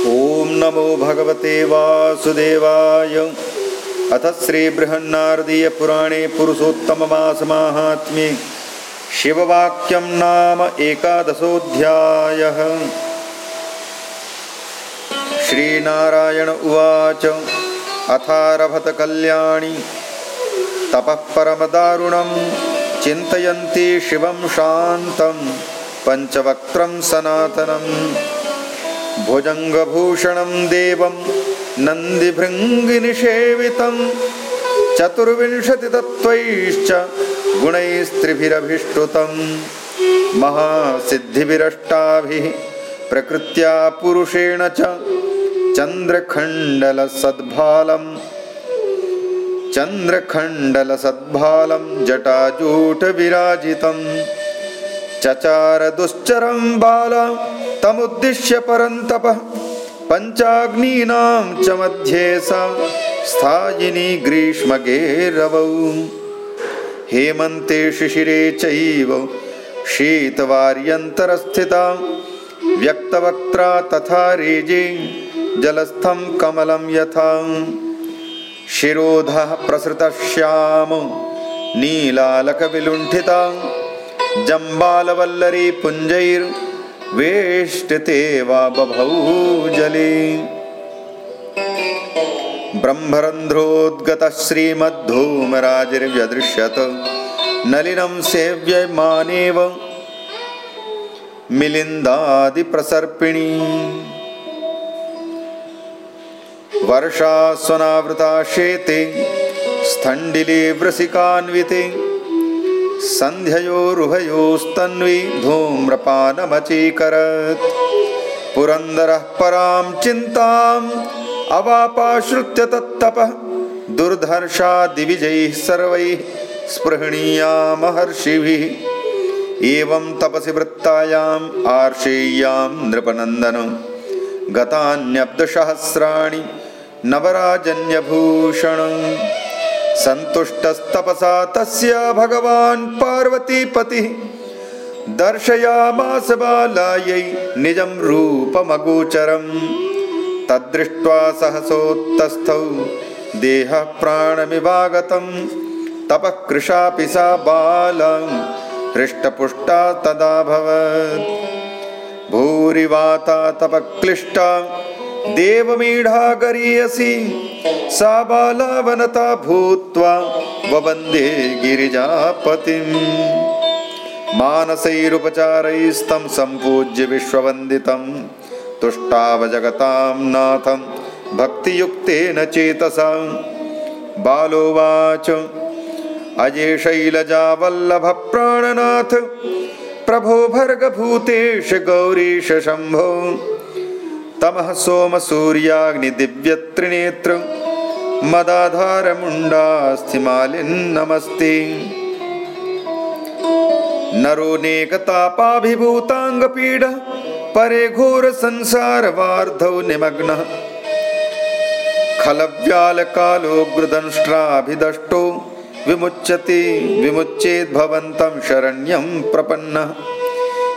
ॐ नमो भगवते वासुदेवाय। अथ श्रीबृहन्नारदीयपुराणे पुरुषोत्तममासमाहात्म्ये शिववाक्यं नाम एकादशोऽध्यायः। श्रीनारायण उवाच अथारभतकल्याणि तपः परमदारुणं चिन्तयन्ति शिवं शान्तं पञ्चवक्त्रं सनातनं भुजङ्गभूषणं देवं नन्दिभृङ्गिनिषेवितं चतुर्विंशतितत्त्वैश्च गुणैस्त्रिभिरभिष्टुतं महासिद्धिभिरष्टाभिः प्रकृत्या पुरुषेण च चन्द्रखण्डलसद्भालं चन्द्रखण्डलसद्भालं जटाजूटविराजितं चचारदुश्चरं बाल तमुद्दिश्य परन्तपः। पञ्चाग्नीनां च मध्ये सा स्थायिनी ग्रीष्मगेरवौ। हेमन्ते शिशिरे चैव शीतवार्यन्तरस्थिता। व्यक्तवक्त्रा तथा रेजे जलस्थं कमलं यथा। शिरोधः प्रसृतश्याम नीलालकविलुण्ठिता। जम्बालवल्लरी पुञ्जैर्वेष्टिते वा बभौ जले। ब्रह्मरन्ध्रोद्गतः श्रीमद्धूमराजिर्व्यदृश्यत नलिनं सेव्यमानेव मिलिन्दादिप्रसर्पिणी। वर्षास्वनावृता शेते स्थण्डिले वृसिकान्विते सन्ध्ययोरुभयोस्तन्वी धूम्रपानमचीकरत्। पुरन्दरः परां चिन्ताम् अवापाश्रुत्य तत्तपः दुर्धर्षादिविजैः सर्वैः स्पृहणीया महर्षिभिः एवं तपसि वृत्तायाम् आर्षेय्यां नृपनन्दनं। गतान्यब्दसहस्राणि नवराजन्यभूषणं सन्तुष्टस्तपसा तस्य भगवान् पार्वतीपतिः दर्शयामास बालायै निजं रूपमगोचरं तद्दृष्ट्वा सहसोत्तस्थौ देहः प्राणमिवागतं तपः कृशापि सा बाला हृष्टपुष्टा तदाभवत्। भूरिवाता तपक्लिष्टा देवमीढा गरीयसि सा बालावनता भूत्वा ववन्दे गिरिजापतिम्। मानसैरुपचारैस्तं सम्पूज्य विश्ववन्दितं तुष्टावजगतां नाथं भक्तियुक्तेन चेतसा। बालोवाच अजे शैलजावल्लभप्राणनाथ प्रभो भर्गभूतेश गौरीश शम्भो तमः सोमसूर्याग्निदिव्यत्रिनेत्र मदाधारमुण्डास्थिमालिन्नमस्ति नरोनेकतापाभिभूताङ्गपीड परे घोरसंसारवार्धौ निमग्नः। खलव्यालकालोग्रदंष्ट्राभिदष्टो विमुच्यति विमुच्येद्भवन्तं शरण्यं प्रपन्नः।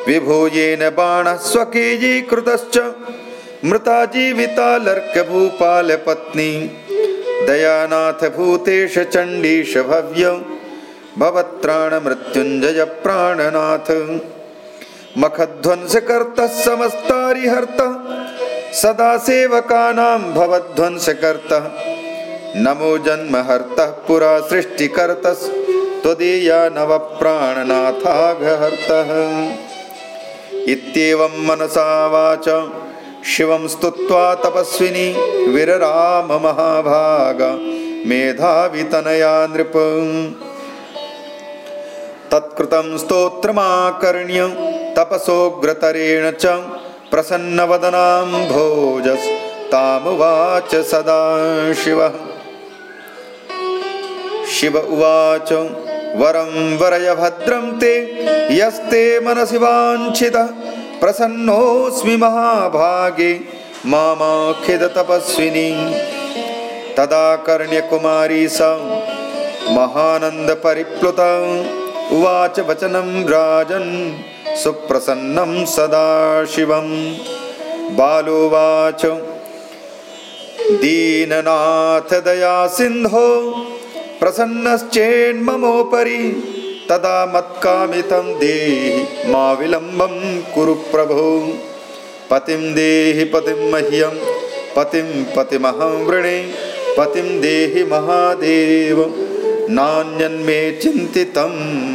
विभो येन बाणः स्वकीयीकृतश्च मृता जीविता लर्कभूपालपत्नी दयानाथभूतेश चण्डीश भव्य भवत्राणमृत्युञ्जय प्राणनाथ मखध्वंसकर्तः समस्तारिहर्तः सदा सेवकानां भवध्वंसकर्तः। नमो जन्महर्तः पुरा सृष्टिकर्तस्त्वदीया नवप्राणनाथाघहर्तः इत्येवं मनसा वाच शिवं स्तुत्वा तपस्विनी विरराममहाभाग मेधावितनया नृप। तत्कृतं स्तोत्रमाकर्ण्य तपसोग्रतरेण च प्रसन्नवदनां भोजस्तामुवाच सदा शिवः। शिव उवाच वरं वरय भद्रं ते यस्ते मनसि वाञ्छितः प्रसन्नोऽस्मि महाभागे मामाखिदतपस्विनी तदा कर्ण्यकुमारी सा महानन्दपरिप्लुता उवाच वचनं राजन् सुप्रसन्नं सदाशिवं बालोवाच दीननाथदया सिन्धो प्रसन्नश्चेन्ममोपरि तदा मत्कामितं देहि मा विलम्बं कुरु प्रभो। पतिं देहि पतिं मह्यं पतिं पतिमहं वृणे पतिं देहि महादेव। नान्यन्मे चिन्तितं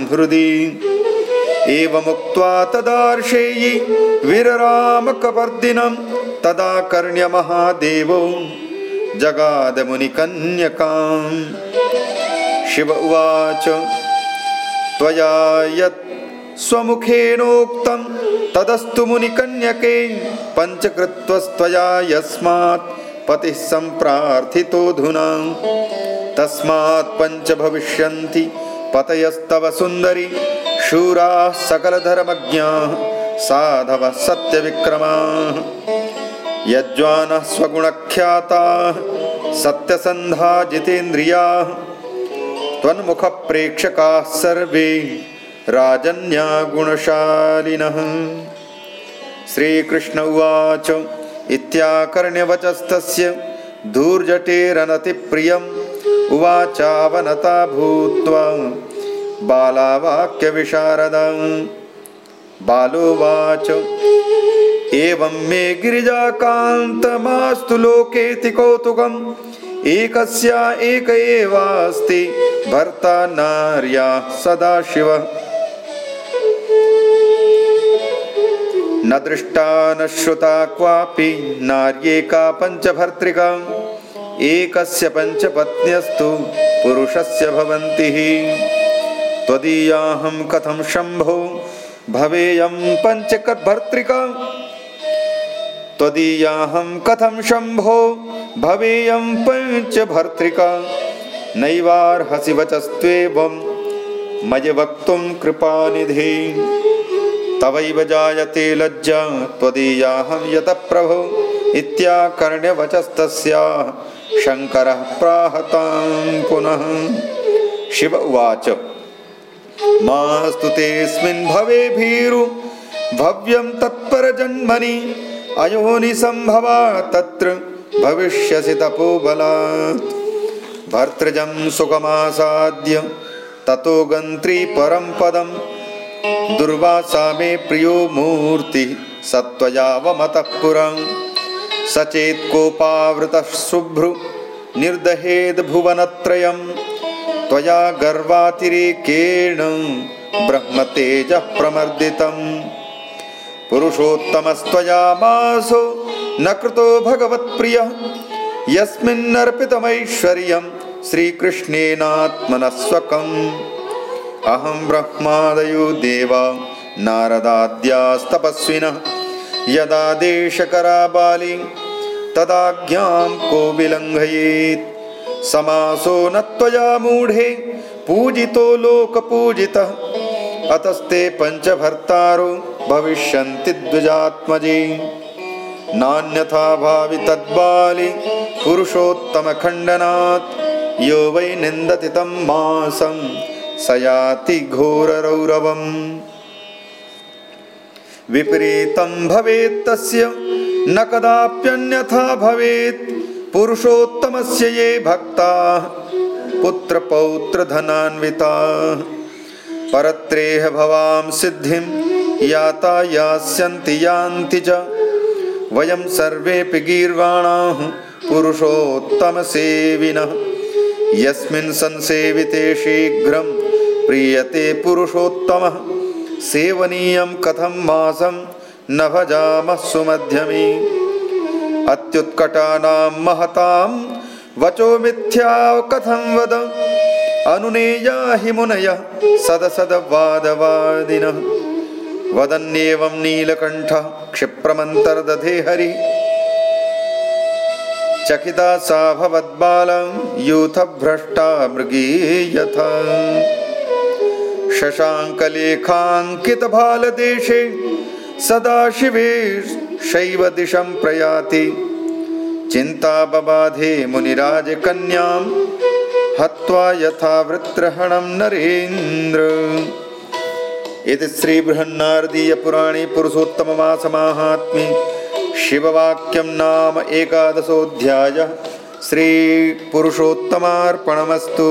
हृदि। एवमुक्त्वा तदार्षेयि विररामकपर्दिनं तदा कर्ण्यमहादेवो। जगादमुनिकन्यकाम् शिव उवाच त्वया यत् स्वमुखेनोक्तं तदस्तु मुनिकन्यके पञ्चकृत्वस्त्वया यस्मात् पतिः सम्प्रार्थितोऽधुना तस्मात् पञ्च भविष्यन्ति पतयस्तव सुन्दरि शूराः सकलधर्मज्ञाः साधवः सत्यविक्रमाः। यज्वानः स्वगुणख्याताः सत्यसन्धा जितेन्द्रियाः त्वन्मुखप्रेक्षकाः सर्वे राजन्यागुणशालिनः। श्रीकृष्ण उवाच इत्याकर्ण्यवचस्तस्य धूर्जटेरनतिप्रियम् उवाचावनता भूत्वा बालावाक्यविशारदा बालोवाच एवं मे गिरिजाकान्तमास्तु लोकेति कौतुकम् एकस्या एक एवास्ति भर्ता नार्या सदाशिवः। न दृष्टा न श्रुता क्वापि नार्येका पञ्चभर्तृका। एकस्य पञ्चपत्न्यस्तु पुरुषस्य भवन्ति। त्वदीयाहं कथं शम्भो भवेयं पञ्चभर्तृका त्वदीयाहं कथं शम्भो? भवेयं पञ्चभर्तृका। नैवार्हसि वचस्त्वेवं मय वक्तुं कृपानिधे। तवैव जायते लज्जा त्वदीयाहं यतः प्रभो इत्याकर्ण्यवचस्तस्याः शङ्करः प्राहतां पुनः। शिव उवाच। मास्तु तेऽस्मिन् भवे भीरु। भव्यं तत्परजन्मनि अयोनिसम्भवा तत्र भविष्यसि तपोबलात्। भर्तृजं सुखमासाद्य ततो गन्त्री परं पदम् दुर्वासा मे प्रियो मूर्तिः सत्त्वयावमतः पुरं। सचेत्कोपावृतः शुभ्रु निर्दहेद्भुवनत्रयं त्वया गर्वातिरेकेण ब्रह्मतेजः प्रमर्दितम् पुरुषोत्तमस्त्वया मासो न कृतो भगवत्प्रियः। यस्मिन्नर्पितमैश्वर्यं श्रीकृष्णेनात्मनस्वकम्। अहं ब्रह्मादयो देवा नारदाद्यास्तपस्विनः। यदा देशकराबाली तदाज्ञां को विलङ्घयेत् समासो न त्वया मूढे पूजितो लोकपूजितः। अतस्ते पञ्चभर्तारो भविष्यन्ति द्विजात्मजे। नान्यथा भावि तद्बालि पुरुषोत्तमखण्डनात्। यो वै निन्दति तं मासम् स याति घोररौरवम्। विपरीतं भवेत् तस्य न कदाप्यन्यथा भवेत्। पुरुषोत्तमस्य ये भक्ताः पुत्रपौत्रधनान्विताः। परत्रेह भवां सिद्धिं याता यास्यन्ति यान्ति च। वयं सर्वेऽपि गीर्वाणाः पुरुषोत्तमसेविनः। यस्मिन् संसेविते शीघ्रं प्रीयते पुरुषोत्तमः। सेवनीयं कथं मासं न भजामः सुमध्यमी। अत्युत्कटानां महतां वचो मिथ्या कथं वद। अनुनेया हि मुनयः सदसदवादवादिनः वदन्येवं नीलकण्ठः क्षिप्रमन्तर्दधे हरि। चकिता सा भवद्बालं यूथभ्रष्टा मृगी यथा शशाङ्कलेखाङ्कितभालदेशे सदाशिवे शैव दिशं प्रयाति। चिन्ता बबाधे मुनिराजकन्यां हत्वा यथा वृत्रहणं नरेन्द्र इति श्रीबृहन्नारदीयपुराणे पुरुषोत्तममासमाहात्म्ये शिववाक्यं नाम एकादशोऽध्यायः श्रीपुरुषोत्तमार्पणमस्तु